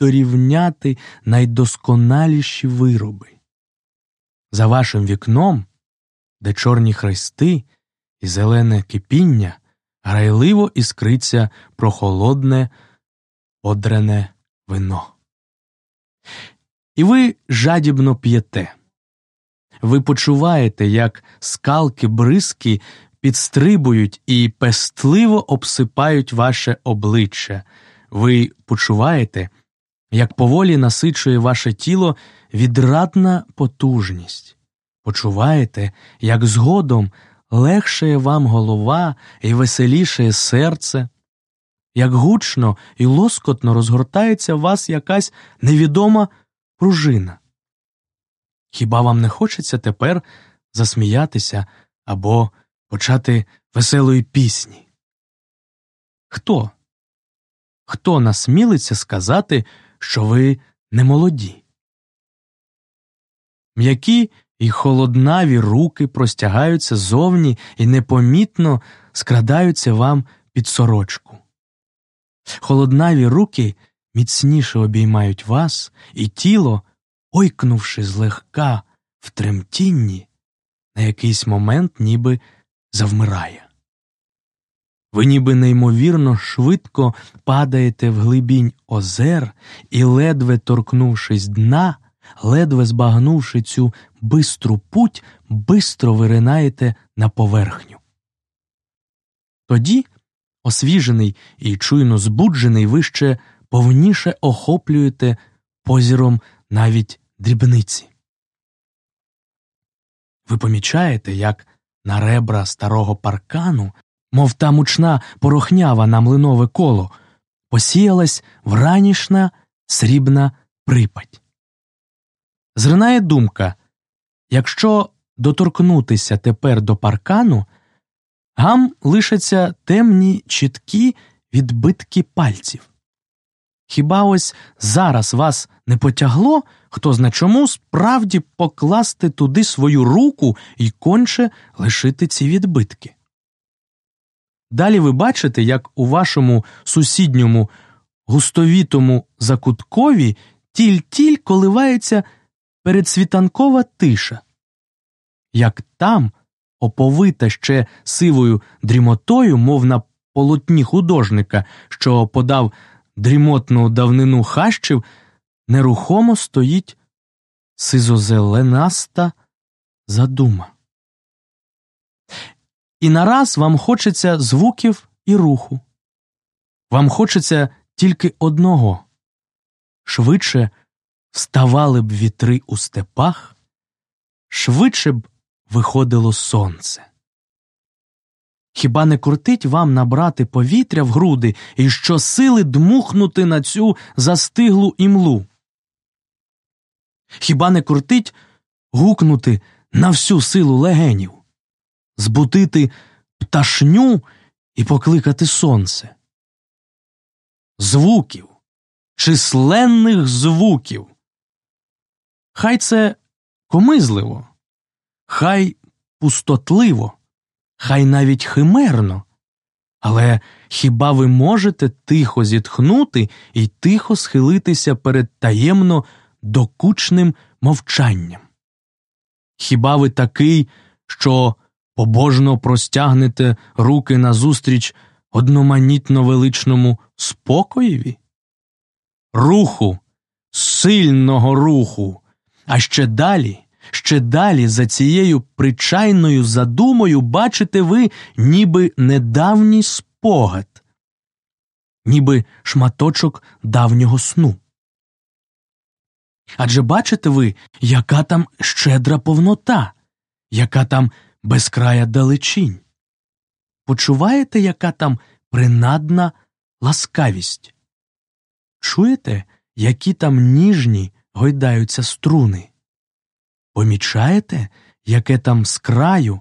дорівняти найдосконаліші вироби. За вашим вікном, де чорні хрести і зелене кипіння, грайливо іскриться прохолодне одрене вино. І ви жадібно п'єте. Ви почуваєте, як скалки бризки підстрибують і пестливо обсипають ваше обличчя. Ви почуваєте, як поволі насичує ваше тіло відрадна потужність. Почуваєте, як згодом легшає вам голова і веселішає серце, як гучно і лоскотно розгортається в вас якась невідома пружина. Хіба вам не хочеться тепер засміятися або почати веселої пісні? Хто? Хто насмілиться сказати, що ви не молоді? М'які і холоднаві руки простягаються зовні і непомітно скрадаються вам під сорочку. Холоднаві руки міцніше обіймають вас, і тіло, ойкнувши злегка в тремтінні, на якийсь момент ніби завмирає. Ви ніби неймовірно швидко падаєте в глибінь озер і, ледве торкнувшись дна, ледве збагнувши цю бистру путь, бистро виринаєте на поверхню. Тоді, освіжений і чуйно збуджений, ви ще повніше охоплюєте позіром навіть дрібниці. Ви помічаєте, як на ребра старого паркану, мов та мучна порохнява на млинове коло, посіялась вранішна срібна припать. Зринає думка якщо доторкнутися тепер до паркану, гам лишаться темні чіткі відбитки пальців. Хіба ось зараз вас не потягло, хто зна чому справді покласти туди свою руку і конче лишити ці відбитки? Далі ви бачите, як у вашому сусідньому густовітому закуткові тіль-тіль коливається передсвітанкова тиша, як там, оповита ще сивою дрімотою, мов на полотні художника, що подав дрімотну давнину хащів, нерухомо стоїть сизозеленаста задума. І нараз вам хочеться звуків і руху. Вам хочеться тільки одного швидше вставали б вітри у степах, швидше б виходило сонце. Хіба не кортить вам набрати повітря в груди і щосили дмухнути на цю застиглу імлу? Хіба не кортить гукнути на всю силу легенів, збутити пташню і покликати сонце? Звуків, численних звуків. Хай це комизливо, хай пустотливо хай навіть химерно. Але хіба ви можете тихо зітхнути і тихо схилитися перед таємно докучним мовчанням? Хіба ви такий, що побожно простягнете руки назустріч одноманітно величному спокоєві? Руху, сильного руху, а ще далі Ще далі за цією причайною задумою бачите ви ніби недавній спогад, ніби шматочок давнього сну. Адже бачите ви, яка там щедра повнота, яка там безкрая далечінь. Почуваєте, яка там принадна ласкавість? Чуєте, які там ніжні гойдаються струни? Помічаєте, яке там з краю?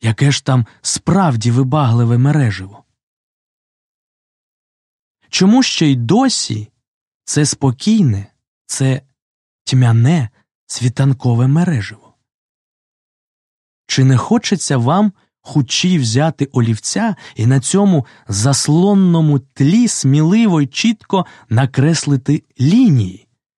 Яке ж там справді вибагливе мереживо? Чому ще й досі це спокійне, це тьмяне, світанкове мереживо? Чи не хочеться вам хучі взяти олівця і на цьому заслонному тлі сміливо й чітко накреслити лінії.